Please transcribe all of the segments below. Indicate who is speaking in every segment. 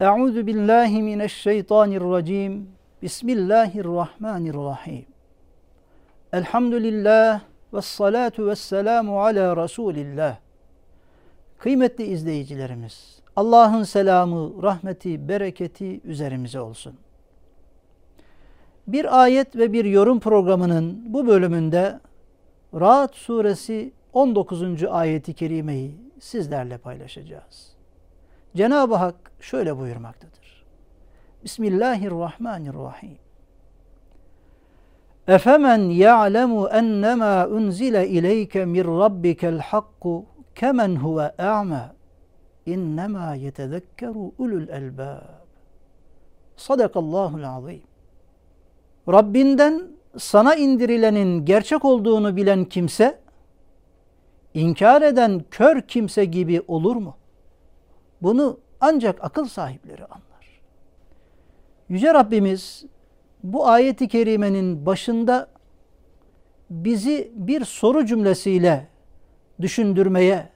Speaker 1: Euzu billahi mineşşeytanirracim. Bismillahirrahmanirrahim. Elhamdülillah ve salatu ve selamu ala Resulillah. Kıymetli izleyicilerimiz, Allah'ın selamı, rahmeti, bereketi üzerimize olsun. Bir ayet ve bir yorum programının bu bölümünde Ra'd suresi 19. ayeti kerimeyi sizlerle paylaşacağız. Cenab-ı Hak şöyle buyurmaktadır. Bismillahirrahmanirrahim. Efemen ya'lemu ennemâ unzile ileyke min rabbikel hakku kemen huve a'ma innemâ yetezekkeru ulul elbâb. Sadakallahul azim. Rabbinden sana indirilenin gerçek olduğunu bilen kimse, inkar eden kör kimse gibi olur mu? Bunu ancak akıl sahipleri anlar. Yüce Rabbimiz bu ayeti kerimenin başında bizi bir soru cümlesiyle düşündürmeye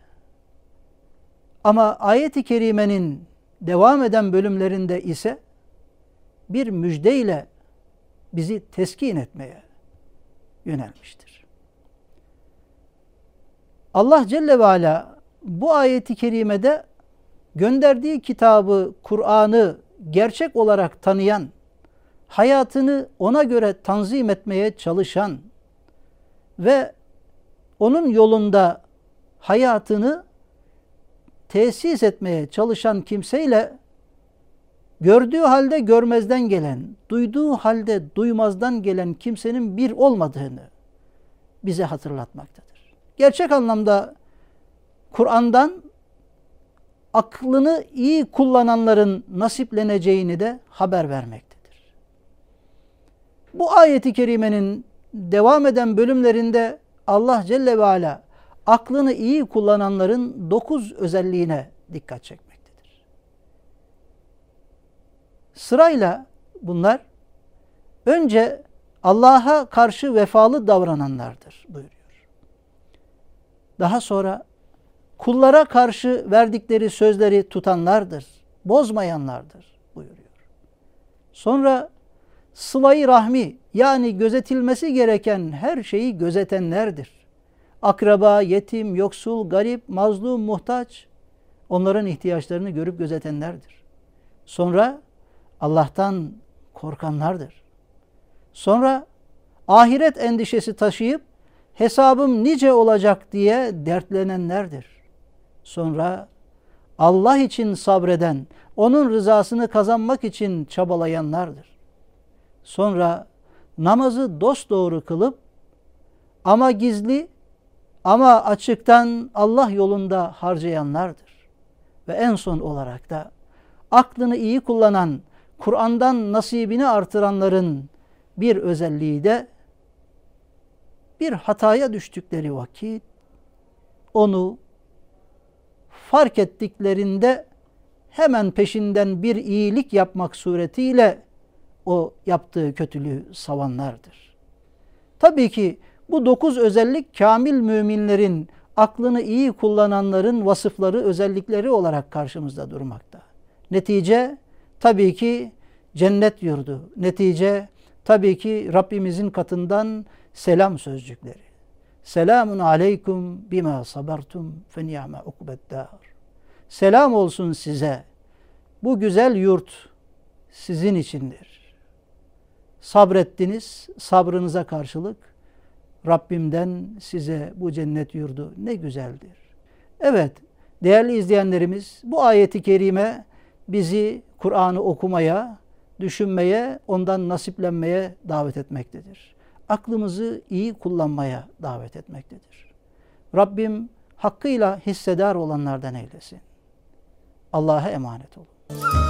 Speaker 1: ama ayeti kerimenin devam eden bölümlerinde ise bir müjdeyle bizi teskin etmeye yönelmiştir. Allah Celle ve Ala bu ayeti kerimede gönderdiği kitabı, Kur'an'ı gerçek olarak tanıyan, hayatını ona göre tanzim etmeye çalışan ve onun yolunda hayatını tesis etmeye çalışan kimseyle gördüğü halde görmezden gelen, duyduğu halde duymazdan gelen kimsenin bir olmadığını bize hatırlatmaktadır. Gerçek anlamda Kur'an'dan aklını iyi kullananların nasipleneceğini de haber vermektedir. Bu ayeti kerimenin devam eden bölümlerinde Allah Celle ve Ala aklını iyi kullananların dokuz özelliğine dikkat çekmektedir. Sırayla bunlar önce Allah'a karşı vefalı davrananlardır buyuruyor. Daha sonra kullara karşı verdikleri sözleri tutanlardır, bozmayanlardır buyuruyor. Sonra sılayı rahmi yani gözetilmesi gereken her şeyi gözetenlerdir. Akraba, yetim, yoksul, garip, mazlum, muhtaç onların ihtiyaçlarını görüp gözetenlerdir. Sonra Allah'tan korkanlardır. Sonra ahiret endişesi taşıyıp hesabım nice olacak diye dertlenenlerdir. Sonra Allah için sabreden, onun rızasını kazanmak için çabalayanlardır. Sonra namazı dosdoğru kılıp ama gizli ama açıktan Allah yolunda harcayanlardır. Ve en son olarak da aklını iyi kullanan, Kur'an'dan nasibini artıranların bir özelliği de bir hataya düştükleri vakit onu fark ettiklerinde hemen peşinden bir iyilik yapmak suretiyle o yaptığı kötülüğü savanlardır. Tabii ki bu dokuz özellik kamil müminlerin, aklını iyi kullananların vasıfları, özellikleri olarak karşımızda durmakta. Netice tabii ki cennet yurdu. Netice tabii ki Rabbimizin katından selam sözcükleri. Selamun aleykum bima sabartum fe ni'me ukbeddar. Selam olsun size. Bu güzel yurt sizin içindir. Sabrettiniz, sabrınıza karşılık Rabbimden size bu cennet yurdu ne güzeldir. Evet, değerli izleyenlerimiz bu ayeti kerime bizi Kur'an'ı okumaya, düşünmeye, ondan nasiplenmeye davet etmektedir aklımızı iyi kullanmaya davet etmektedir. Rabbim hakkıyla hissedar olanlardan eylesin. Allah'a emanet olun.